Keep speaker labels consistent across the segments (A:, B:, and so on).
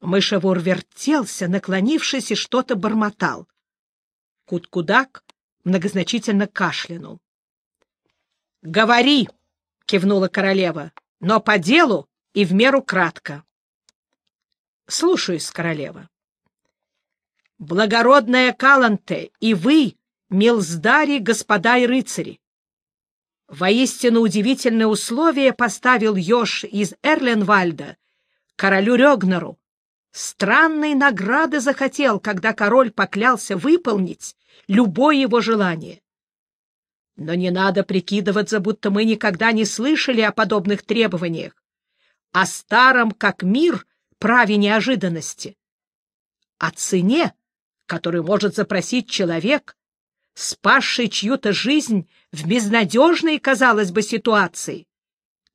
A: Мышевур вертелся, наклонившись, и что-то бормотал. Куткудак многозначительно кашлянул. — Говори! — кивнула королева, — но по делу и в меру кратко. — Слушаюсь, королева. — Благородная Каланте, и вы, милздари, господа и рыцари! Воистину удивительное условие поставил Ёж из Эрленвальда королю Рёгнеру. Странной награды захотел, когда король поклялся выполнить любое его желание. Но не надо прикидываться, будто мы никогда не слышали о подобных требованиях, о старом, как мир, праве неожиданности, о цене, которую может запросить человек, спасший чью-то жизнь в безнадежной, казалось бы, ситуации,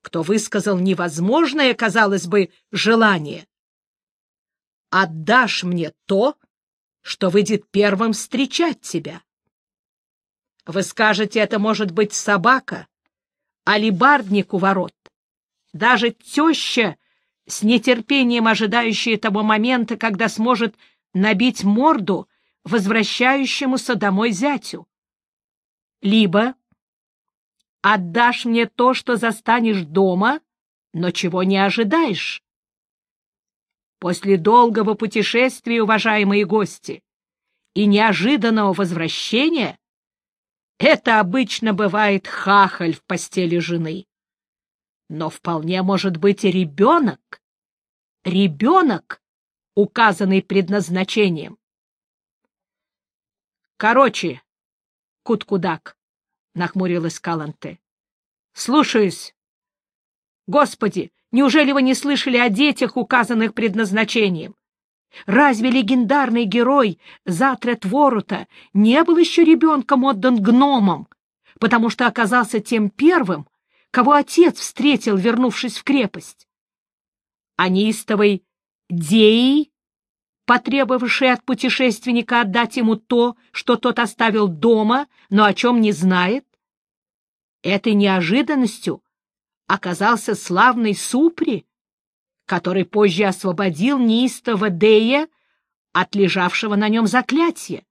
A: кто высказал невозможное, казалось бы, желание. Отдашь мне то, что выйдет первым встречать тебя. Вы скажете, это может быть собака, алибардник у ворот, даже теща, с нетерпением ожидающая того момента, когда сможет набить морду возвращающемуся домой зятю. Либо отдашь мне то, что застанешь дома, но чего не ожидаешь. После долгого путешествия, уважаемые гости, и неожиданного возвращения, это обычно бывает хахаль в постели жены. Но вполне может быть и ребенок. Ребенок, указанный предназначением. Короче, Куткудак, — нахмурилась Каланте. — Слушаюсь. Господи, неужели вы не слышали о детях, указанных предназначением? Разве легендарный герой Затрет Ворута не был еще ребенком отдан гномам, потому что оказался тем первым, кого отец встретил, вернувшись в крепость? А неистовой Деей потребовавший от путешественника отдать ему то, что тот оставил дома, но о чем не знает? Этой неожиданностью оказался славный Супри, который позже освободил неистого Дея от лежавшего на нем заклятия.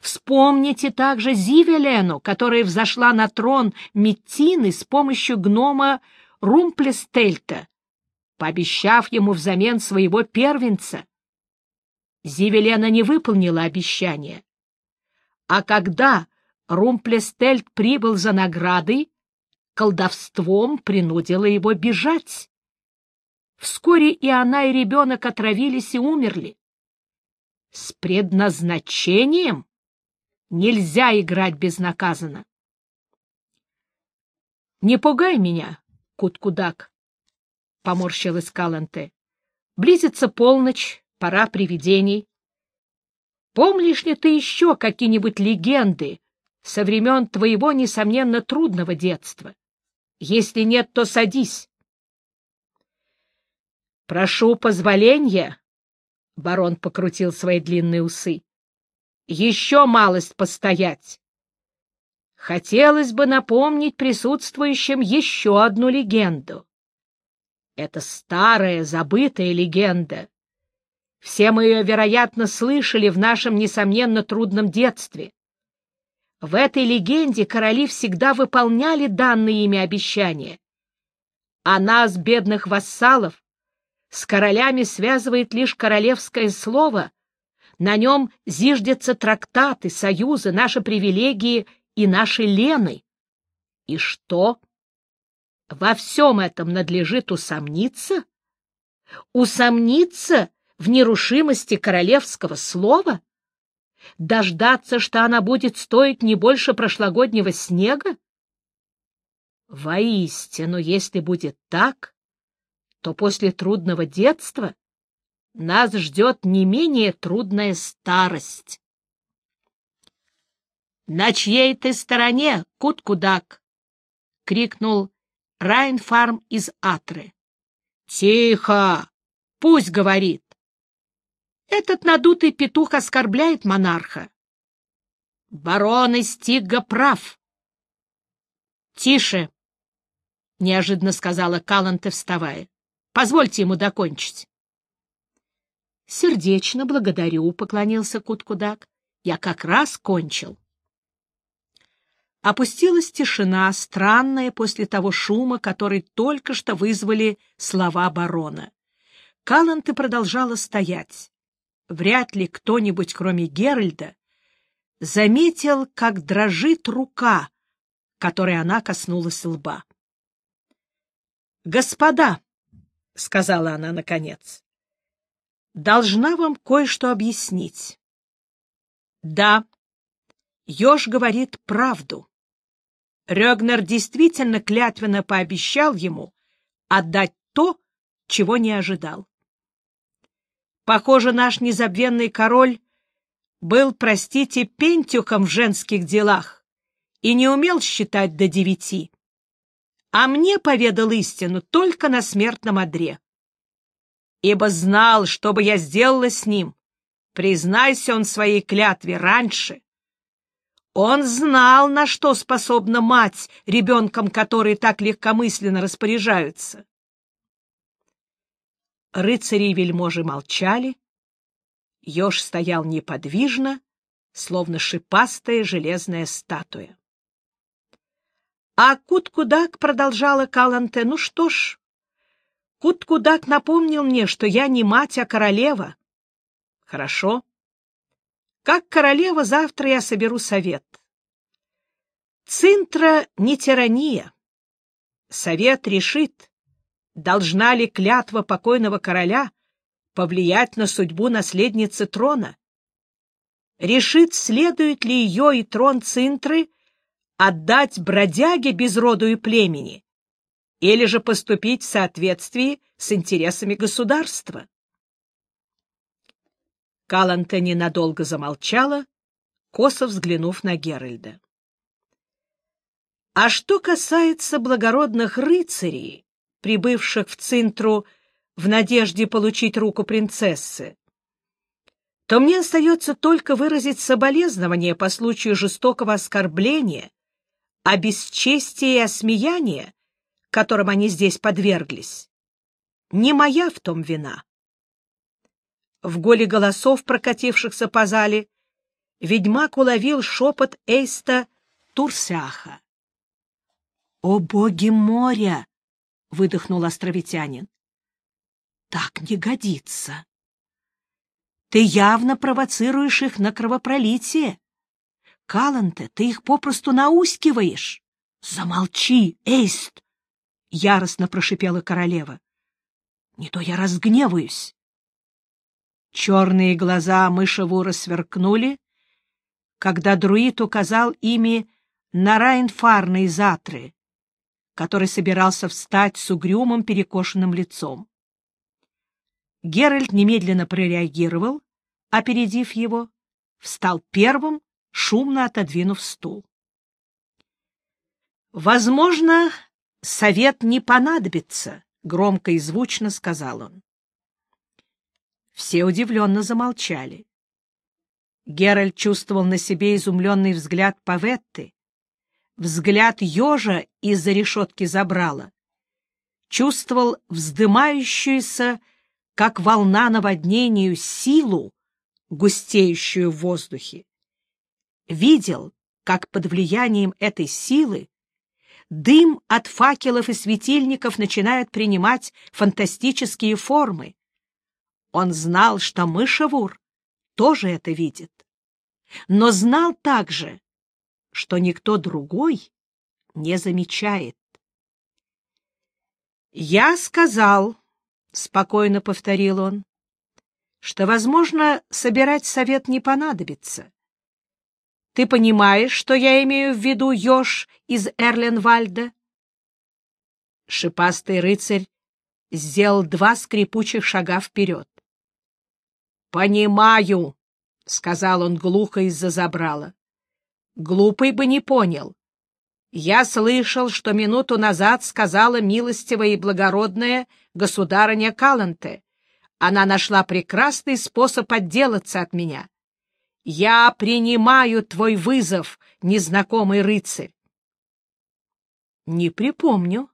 A: Вспомните также Зивелену, которая взошла на трон Меттины с помощью гнома Румплестельта, пообещав ему взамен своего первенца. Зивелена не выполнила обещание. А когда Румплестельд прибыл за наградой, колдовством принудило его бежать. Вскоре и она, и ребенок отравились и умерли. С предназначением нельзя играть безнаказанно. — Не пугай меня, Куткудак, — поморщилась Каланте. — Близится полночь, пора привидений. Помнишь ли ты еще какие-нибудь легенды со времен твоего, несомненно, трудного детства? Если нет, то садись. — Прошу позволения, — барон покрутил свои длинные усы, — еще малость постоять. Хотелось бы напомнить присутствующим еще одну легенду. Это старая, забытая легенда, все мы ее, вероятно, слышали в нашем, несомненно, трудном детстве. В этой легенде короли всегда выполняли данные ими обещания. А нас, бедных вассалов, с королями связывает лишь королевское слово, на нем зиждятся трактаты, союзы, наши привилегии и наши лены. И что? Во всем этом надлежит усомниться? Усомниться в нерушимости королевского слова? Дождаться, что она будет стоить не больше прошлогоднего снега? Воистину, если будет так, то после трудного детства нас ждет не менее трудная старость. — На чьей ты стороне, Куткудак? — крикнул Райнфарм из Атры. — Тихо! Пусть говорит! Этот надутый петух оскорбляет монарха. Барон Истига прав. — Тише, — неожиданно сказала Каланте, вставая. — Позвольте ему докончить. Сердечно благодарю, — поклонился Куткудак. — Я как раз кончил. Опустилась тишина, странная после того шума, который только что вызвали слова барона. Каланты продолжала стоять. Вряд ли кто-нибудь, кроме Геральда, заметил, как дрожит рука, которой она коснулась лба. «Господа!» — сказала она наконец. «Должна вам кое-что объяснить. Да, Ёж говорит правду. Рёгнер действительно клятвенно пообещал ему отдать то, чего не ожидал. Похоже, наш незабвенный король был, простите, пентюхом в женских делах и не умел считать до девяти. А мне поведал истину только на смертном одре. Ибо знал, что бы я сделала с ним, признайся он своей клятве раньше, он знал, на что способна мать, ребенком которой так легкомысленно распоряжаются. Рыцари и вельможи молчали. Ёж стоял неподвижно, словно шипастая железная статуя. А Куткудак продолжала Каланте, ну что ж, Куткудак напомнил мне, что я не мать, а королева. Хорошо. Как королева завтра я соберу совет. Цинтра не тирания. Совет решит, должна ли клятва покойного короля повлиять на судьбу наследницы трона. Решит, следует ли ее и трон Цинтры отдать бродяге без роду и племени, или же поступить в соответствии с интересами государства. Каланте ненадолго замолчала, косо взглянув на Геральда. А что касается благородных рыцарей, прибывших в Цинтру в надежде получить руку принцессы, то мне остается только выразить соболезнование по случаю жестокого оскорбления, обесчестия и осмеяния, которым они здесь подверглись. Не моя в том вина в голе голосов, прокатившихся по зале, ведьмак уловил шепот Эйста Турсяха. — О боги моря! — выдохнул островитянин. — Так не годится. Ты явно провоцируешь их на кровопролитие. Каланте, ты их попросту наускиваешь. — Замолчи, Эйст! — яростно прошипела королева. — Не то я разгневаюсь. Черные глаза мышевура сверкнули, когда друид указал ими на Райнфарна из Атры, который собирался встать с угрюмым перекошенным лицом. Геральт немедленно прореагировал, опередив его, встал первым, шумно отодвинув стул. «Возможно, совет не понадобится», — громко и звучно сказал он. Все удивленно замолчали. Геральт чувствовал на себе изумленный взгляд Паветты, взгляд ежа из-за решетки забрала, чувствовал вздымающуюся, как волна наводнению, силу, густеющую в воздухе. Видел, как под влиянием этой силы дым от факелов и светильников начинает принимать фантастические формы, он знал, что мышевур тоже это видит, но знал также, что никто другой не замечает. «Я сказал», — спокойно повторил он, — «что, возможно, собирать совет не понадобится. Ты понимаешь, что я имею в виду еж из Эрленвальда?» Шипастый рыцарь сделал два скрипучих шага вперед. «Понимаю», — сказал он глухо из-за забрала. «Глупый бы не понял. Я слышал, что минуту назад сказала милостивая и благородная государыня Каланте. Она нашла прекрасный способ отделаться от меня. Я принимаю твой вызов, незнакомый рыцарь. — Не припомню,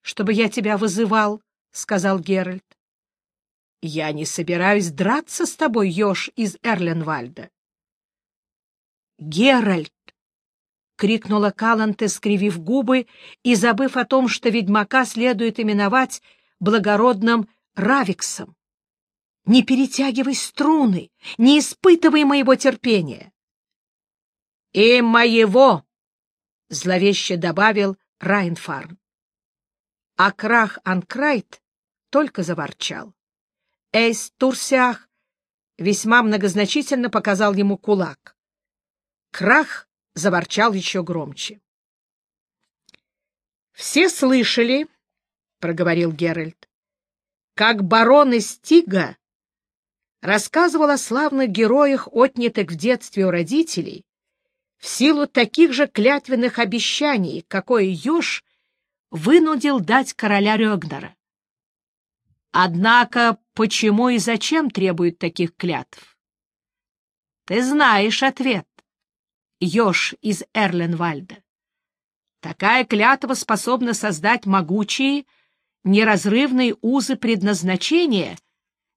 A: чтобы я тебя вызывал, — сказал Геральт. Я не собираюсь драться с тобой, Ёж из Эрленвальда. Геральт! — крикнула Каланте, скривив губы и забыв о том, что ведьмака следует именовать благородным Равиксом. Не перетягивай струны, не испытывай моего терпения. — И моего! — зловеще добавил Райнфарн. А крах Анкрайт только заворчал. Эйс Турсиах весьма многозначительно показал ему кулак. Крах заворчал еще громче. «Все слышали, — проговорил Геральт, — как барон из Тига рассказывал о славных героях, отнятых в детстве у родителей, в силу таких же клятвенных обещаний, какое Ёж вынудил дать короля Рёгнера. Однако почему и зачем требуют таких клятв? Ты знаешь ответ, Ёж из Эрленвальда. Такая клятва способна создать могучие, неразрывные узы предназначения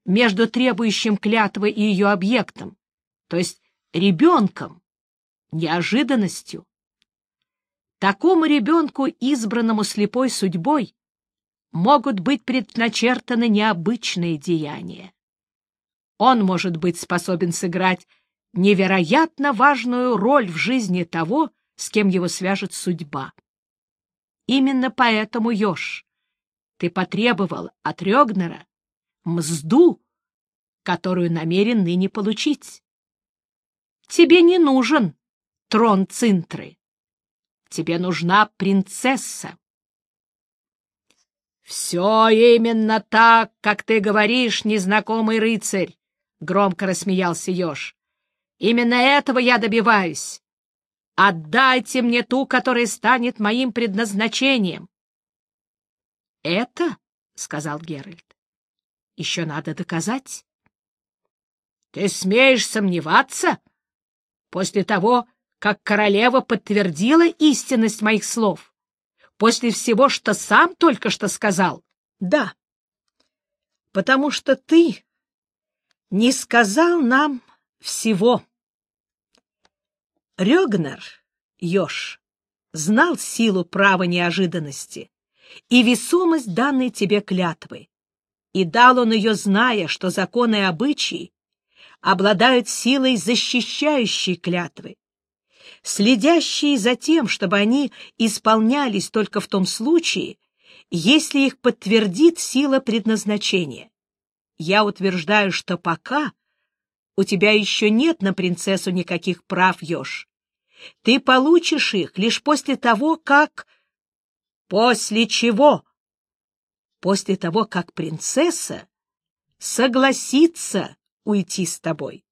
A: между требующим клятвы и ее объектом, то есть ребенком, неожиданностью. Такому ребенку, избранному слепой судьбой, могут быть предначертаны необычные деяния. Он может быть способен сыграть невероятно важную роль в жизни того, с кем его свяжет судьба. Именно поэтому, Ёж, ты потребовал от Рёгнера мзду, которую намерен ныне получить. Тебе не нужен трон Цинтры. Тебе нужна принцесса. — Все именно так, как ты говоришь, незнакомый рыцарь! — громко рассмеялся Ёж. — Именно этого я добиваюсь. Отдайте мне ту, которая станет моим предназначением. — Это, — сказал Геральт, — еще надо доказать. — Ты смеешь сомневаться? После того, как королева подтвердила истинность моих слов? После всего, что сам только что сказал? — Да. Потому что ты не сказал нам всего. Рёгнер, Ёж, знал силу права неожиданности и весомость данной тебе клятвы, и дал он ее, зная, что законы и обычаи обладают силой защищающей клятвы, следящие за тем, чтобы они исполнялись только в том случае, если их подтвердит сила предназначения. Я утверждаю, что пока у тебя еще нет на принцессу никаких прав, Ёж. Ты получишь их лишь после того, как... После чего? После того, как принцесса согласится уйти с тобой.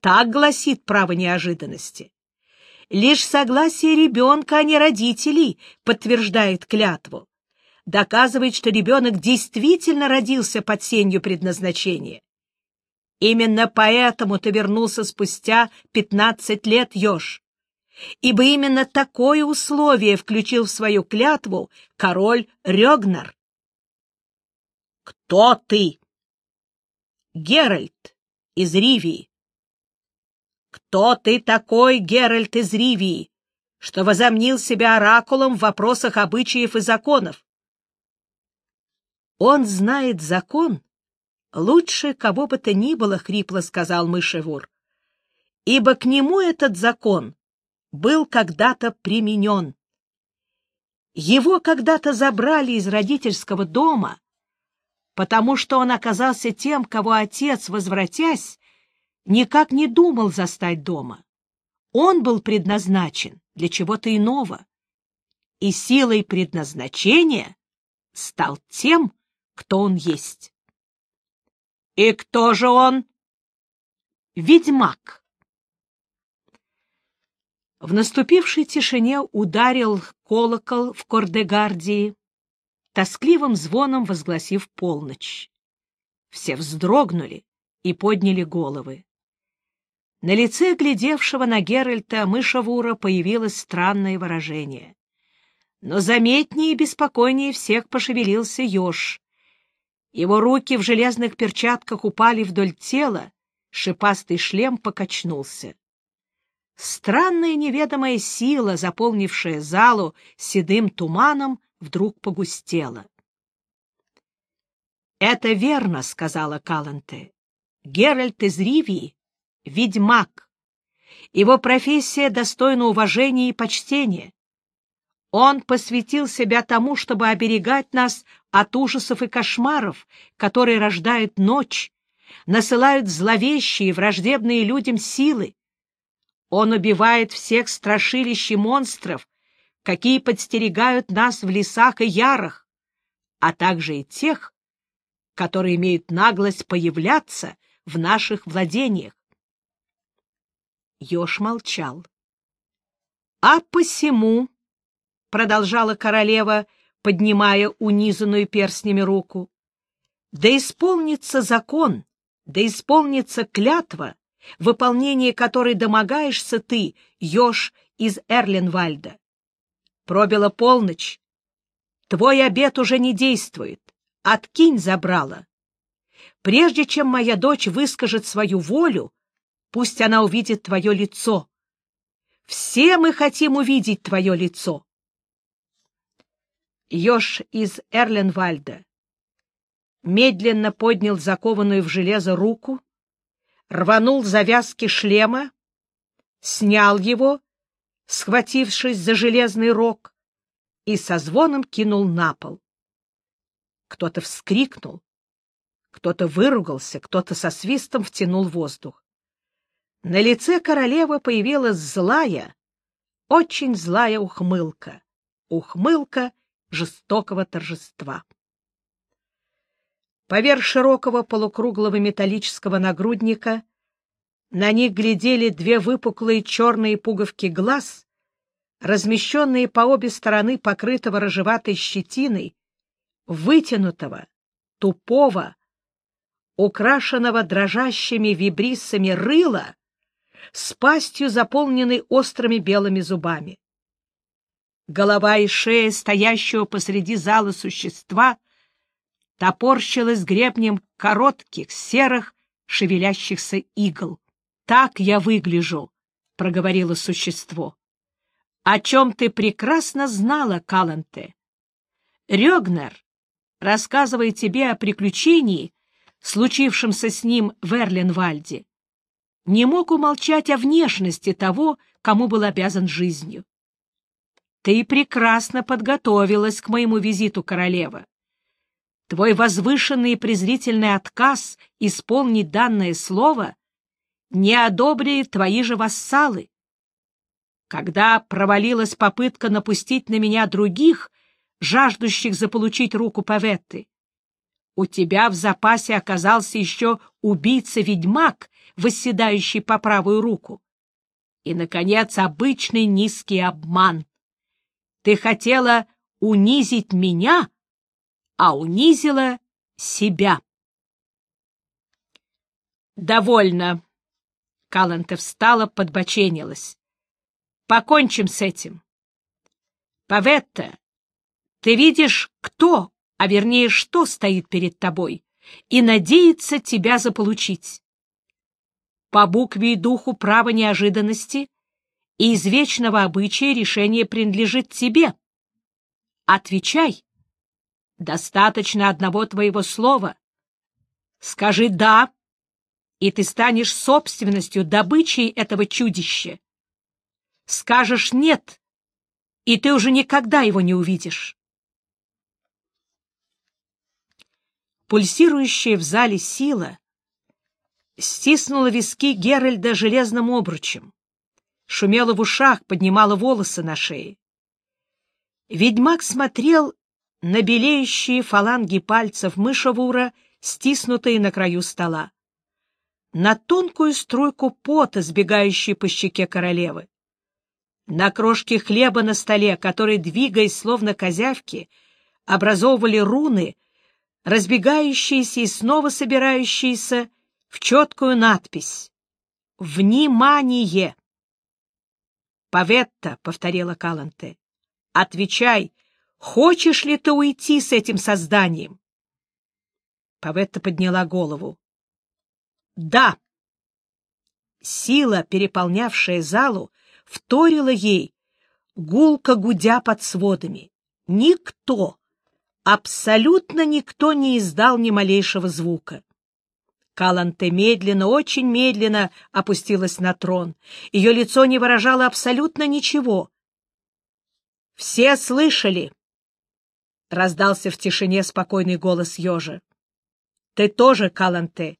A: Так гласит право неожиданности. Лишь согласие ребенка, а не родителей, подтверждает клятву. Доказывает, что ребенок действительно родился под сенью предназначения. Именно поэтому ты вернулся спустя пятнадцать лет, Ёж. Ибо именно такое условие включил в свою клятву король Рёгнар. Кто ты? Геральт из Ривии. Кто ты такой, Геральт из Ривии, что возомнил себя оракулом в вопросах обычаев и законов? Он знает закон, лучше кого бы то ни было, — хрипло сказал мышевур, — ибо к нему этот закон был когда-то применен. Его когда-то забрали из родительского дома, потому что он оказался тем, кого отец, возвратясь, никак не думал застать дома. Он был предназначен для чего-то иного, и силой предназначения стал тем, кто он есть. И кто же он? Ведьмак. В наступившей тишине ударил колокол в Кордегардии, тоскливым звоном возгласив полночь. Все вздрогнули и подняли головы. На лице глядевшего на Геральта мышавура появилось странное выражение. Но заметнее и беспокойнее всех пошевелился еж. Его руки в железных перчатках упали вдоль тела, шипастый шлем покачнулся. Странная неведомая сила, заполнившая залу седым туманом, вдруг погустела. — Это верно, — сказала Каланте. — Геральт из Ривии — ведьмак. Его профессия достойна уважения и почтения. Он посвятил себя тому, чтобы оберегать нас от ужасов и кошмаров, которые рождают ночь, насылают зловещие, враждебные людям силы. Он убивает всех страшилищ и монстров, какие подстерегают нас в лесах и ярах, а также и тех, которые имеют наглость появляться в наших владениях. Ёж молчал. — А посему, — продолжала королева, поднимая унизанную перстнями руку, — да исполнится закон, да исполнится клятва, выполнение которой домогаешься ты, Ёж из Эрленвальда. Пробила полночь. Твой обет уже не действует. Откинь забрала. Прежде чем моя дочь выскажет свою волю, пусть она увидит твое лицо. Все мы хотим увидеть твое лицо. Ёж из Эрленвальда медленно поднял закованную в железо руку, рванул завязки шлема, снял его, схватившись за железный рог, и со звоном кинул на пол. Кто-то вскрикнул, кто-то выругался, кто-то со свистом втянул воздух. На лице королевы появилась злая, очень злая ухмылка, ухмылка жестокого торжества. Поверх широкого полукруглого металлического нагрудника на них глядели две выпуклые черные пуговки глаз, размещенные по обе стороны покрытого рыжеватой щетиной, вытянутого, тупого, украшенного дрожащими вибриссами рыла, с пастью, заполненной острыми белыми зубами. Голова и шея стоящего посреди зала существа — топорщилась гребнем коротких, серых, шевелящихся игл. «Так я выгляжу», — проговорило существо. «О чем ты прекрасно знала, Каланте. Рёгнер, рассказывая тебе о приключении, случившемся с ним в Эрленвальде, не мог умолчать о внешности того, кому был обязан жизнью. Ты прекрасно подготовилась к моему визиту, королева. Твой возвышенный и презрительный отказ исполнить данное слово не одобрили твои же вассалы. Когда провалилась попытка напустить на меня других, жаждущих заполучить руку Паветты, у тебя в запасе оказался еще убийца-ведьмак, восседающий по правую руку. И, наконец, обычный низкий обман. Ты хотела унизить меня, а унизила себя. «Довольно!» Каланта встала, подбоченилась. «Покончим с этим. Паветта, ты видишь, кто, а вернее, что стоит перед тобой, и надеется тебя заполучить. По букве и духу права неожиданности и извечного обычая решение принадлежит тебе. Отвечай!» Достаточно одного твоего слова. Скажи «да», и ты станешь собственностью, добычей этого чудища. Скажешь «нет», и ты уже никогда его не увидишь. Пульсирующая в зале сила стиснула виски Геральда железным обручем, шумела в ушах, поднимала волосы на шее. Ведьмак смотрел на белеющие фаланги пальцев мышевура, стиснутые на краю стола, на тонкую струйку пота, сбегающую по щеке королевы, на крошки хлеба на столе, которые, двигаясь словно козявки, образовывали руны, разбегающиеся и снова собирающиеся в четкую надпись «Внимание!» «Паветта», — повторила Каланте, — «отвечай, Хочешь ли ты уйти с этим созданием? Паветта подняла голову. Да. Сила, переполнявшая залу, вторила ей, гулко гудя под сводами. Никто, абсолютно никто не издал ни малейшего звука. Каланте медленно, очень медленно опустилась на трон. Ее лицо не выражало абсолютно ничего. «Все слышали!» — раздался в тишине спокойный голос ежа. «Ты тоже, Каланте.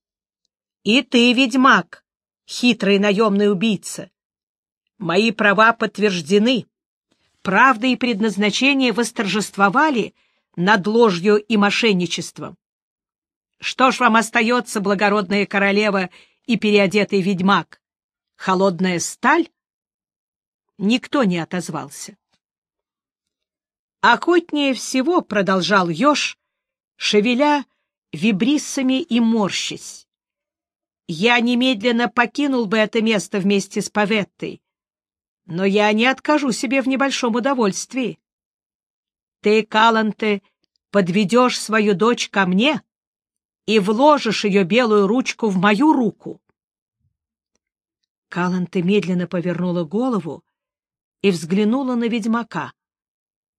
A: И ты, ведьмак, хитрый наемный убийца. Мои права подтверждены. Правда и предназначение восторжествовали над ложью и мошенничеством. Что ж вам остается, благородная королева и переодетый ведьмак? Холодная сталь? Никто не отозвался. Охотнее всего, — продолжал еж, шевеля вибриссами и морщись. Я немедленно покинул бы это место вместе с Паветтой, но я не откажу себе в небольшом удовольствии. Ты, Каланте, подведешь свою дочь ко мне и вложишь ее белую ручку в мою руку. Каланте медленно повернула голову и взглянула на ведьмака.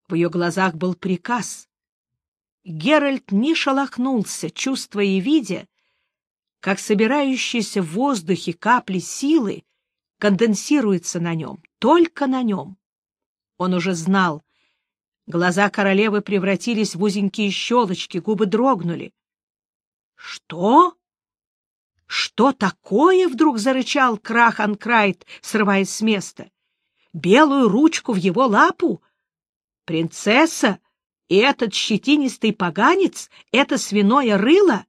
A: В ее глазах был приказ. Геральт не шелохнулся, чувствуя и видя, как собирающиеся в воздухе капли силы конденсируются на нем, только на нем. Он уже знал. Глаза королевы превратились в узенькие щелочки, губы дрогнули. — Что? — Что такое? — вдруг зарычал Крах-Анкрайт, срываясь с места. — Белую ручку в его лапу? Принцесса и этот щетинистый поганец, это свиное рыло?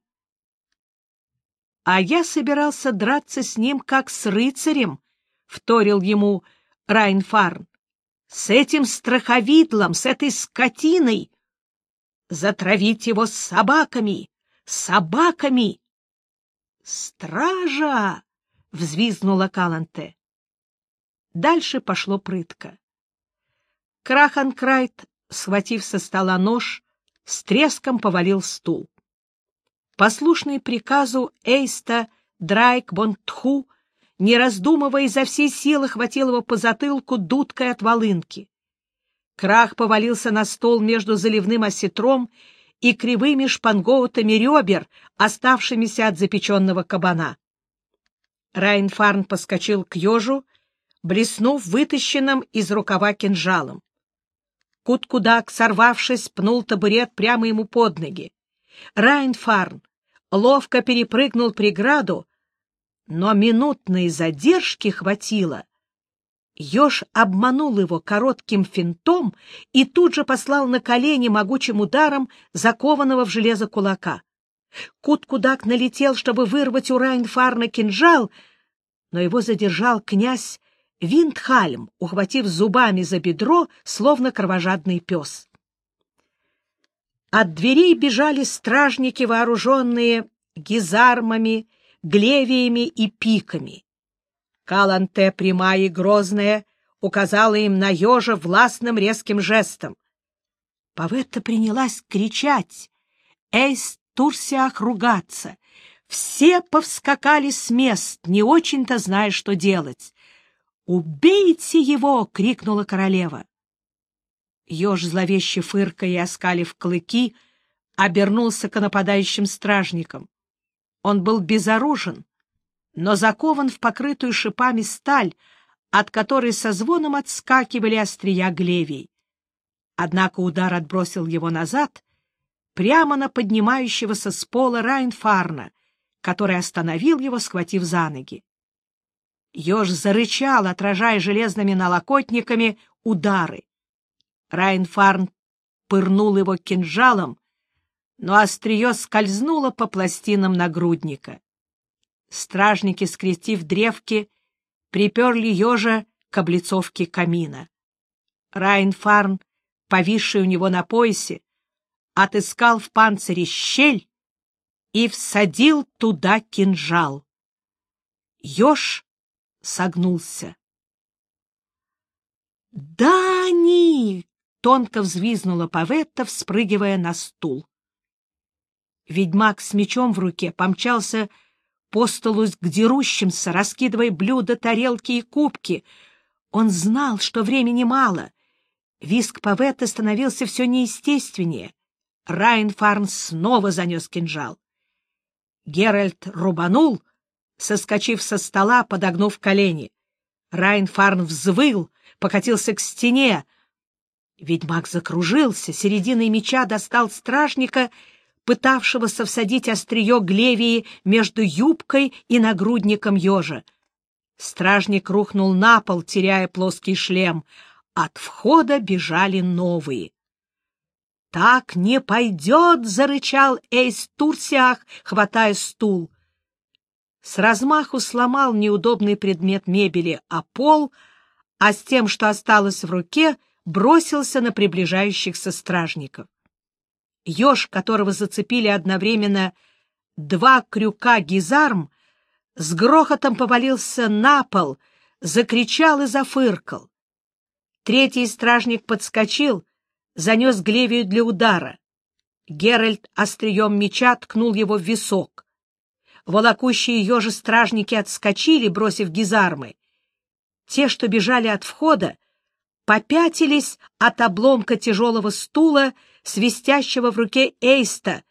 A: А я собирался драться с ним, как с рыцарем, — вторил ему Райнфарн. С этим страховидлом, с этой скотиной. Затравить его с собаками, собаками. «Стража!» — взвизгнула Каланте. Дальше пошло прытко. Краханкрайт, схватив со стола нож, с треском повалил стул. Послушный приказу Эйста Драйк Бонтху, не раздумывая изо всей силы, хватил его по затылку дудкой от волынки. Крах повалился на стол между заливным осетром и кривыми шпангоутами ребер, оставшимися от запеченного кабана. Райнфарн поскочил к ежу, блеснув вытащенным из рукава кинжалом. Куткудак, сорвавшись, пнул табурет прямо ему под ноги. Райнфарн ловко перепрыгнул преграду, но минутной задержки хватило. Ёж обманул его коротким финтом и тут же послал на колени могучим ударом закованного в железо кулака. Куткудак налетел, чтобы вырвать у Райнфарна кинжал, но его задержал князь Виндхальм, ухватив зубами за бедро, словно кровожадный пес. От дверей бежали стражники, вооруженные гизармами, глевиями и пиками. Каланте, прямая и грозная, указала им на ежа властным резким жестом. Паветта принялась кричать, Эйс Турсиах ругаться. Все повскакали с мест, не очень-то зная, что делать. «Убейте его!» — крикнула королева. Еж, зловеще фыркая и оскалив клыки, обернулся к нападающим стражникам. Он был безоружен, но закован в покрытую шипами сталь, от которой со звоном отскакивали острия глевий. Однако удар отбросил его назад, прямо на поднимающегося с пола Райнфарна, который остановил его, схватив за ноги. Ёж зарычал, отражая железными налокотниками удары. Райнфарн пырнул его кинжалом, но острие скользнуло по пластинам нагрудника. Стражники, скрестив древки, приперли ежа к облицовке камина. Райнфарн, повисший у него на поясе, отыскал в панцире щель и всадил туда кинжал. Ёж согнулся. «Дани!» — тонко взвизнула Паветта, вспрыгивая на стул. Ведьмак с мечом в руке помчался по столу к дерущимся, раскидывая блюда, тарелки и кубки. Он знал, что времени мало. Виск Паветта становился все неестественнее. Райнфарн снова занес кинжал. Геральт рубанул, соскочив со стола, подогнув колени. Райнфарн взвыл, покатился к стене. Ведьмак закружился, серединой меча достал стражника, пытавшегося всадить острие глевии между юбкой и нагрудником ежа. Стражник рухнул на пол, теряя плоский шлем. От входа бежали новые. «Так не пойдет!» — зарычал Эйс Турсиах, хватая стул. С размаху сломал неудобный предмет мебели, а пол, а с тем, что осталось в руке, бросился на приближающихся стражников. Еж, которого зацепили одновременно два крюка гизарм, с грохотом повалился на пол, закричал и зафыркал. Третий стражник подскочил, занес Глевию для удара. Геральт острием меча ткнул его в висок. Волокущие ее же стражники отскочили, бросив гизармы. Те, что бежали от входа, попятились от обломка тяжелого стула, свистящего в руке Эйста,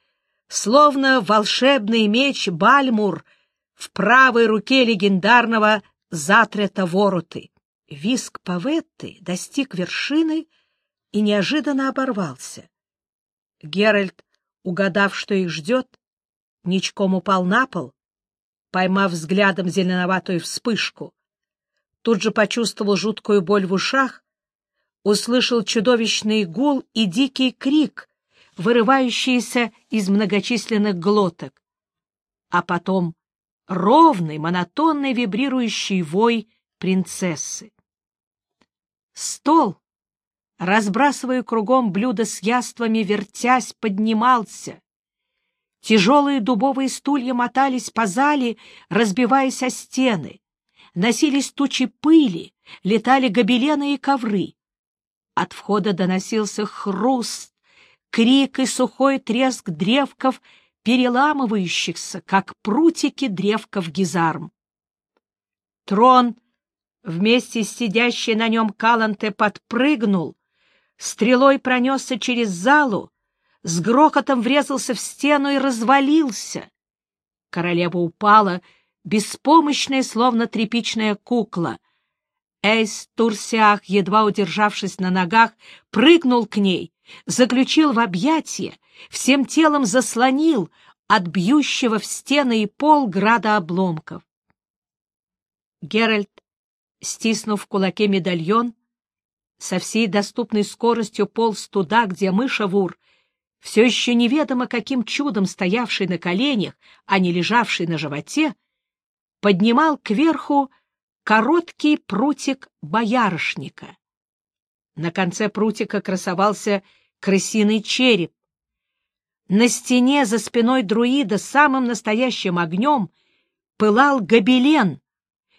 A: словно волшебный меч Бальмур в правой руке легендарного Затрета Вороты. Виск Паветты достиг вершины и неожиданно оборвался. Геральт, угадав, что их ждет, ничком упал на пол, поймав взглядом зеленоватую вспышку. Тут же почувствовал жуткую боль в ушах, услышал чудовищный гул и дикий крик, вырывающийся из многочисленных глоток, а потом ровный, монотонный вибрирующий вой принцессы. Стол, разбрасывая кругом блюда с яствами, вертясь, поднимался. Тяжелые дубовые стулья мотались по зале, разбиваясь о стены. Носились тучи пыли, летали гобелены и ковры. От входа доносился хруст, крик и сухой треск древков, переламывающихся, как прутики древков гизарм. Трон вместе с сидящей на нем Каланте подпрыгнул, стрелой пронесся через залу, с грохотом врезался в стену и развалился. Королева упала, беспомощная, словно тряпичная кукла. Эйс Турсиах, едва удержавшись на ногах, прыгнул к ней, заключил в объятия, всем телом заслонил от бьющего в стены и пол града обломков. Геральт стиснув в кулаке медальон, со всей доступной скоростью полз туда, где мыша Вур, все еще неведомо каким чудом стоявший на коленях, а не лежавший на животе, поднимал кверху короткий прутик боярышника. На конце прутика красовался крысиный череп. На стене за спиной друида самым настоящим огнем пылал гобелен,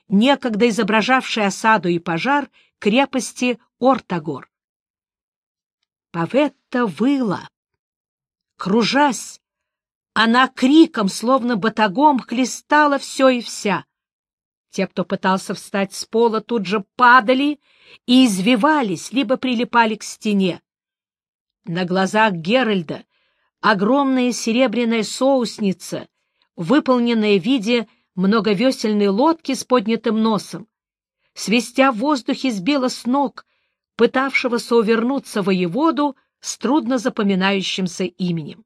A: некогда изображавший осаду и пожар крепости Ортагор. Паветта выла. Кружась, она криком, словно батагом, хлестала все и вся. Те, кто пытался встать с пола, тут же падали и извивались, либо прилипали к стене. На глазах Геральда огромная серебряная соусница, выполненная в виде многовесельной лодки с поднятым носом, свистя в воздухе сбила с ног пытавшегося увернуться воеводу с трудно запоминающимся именем.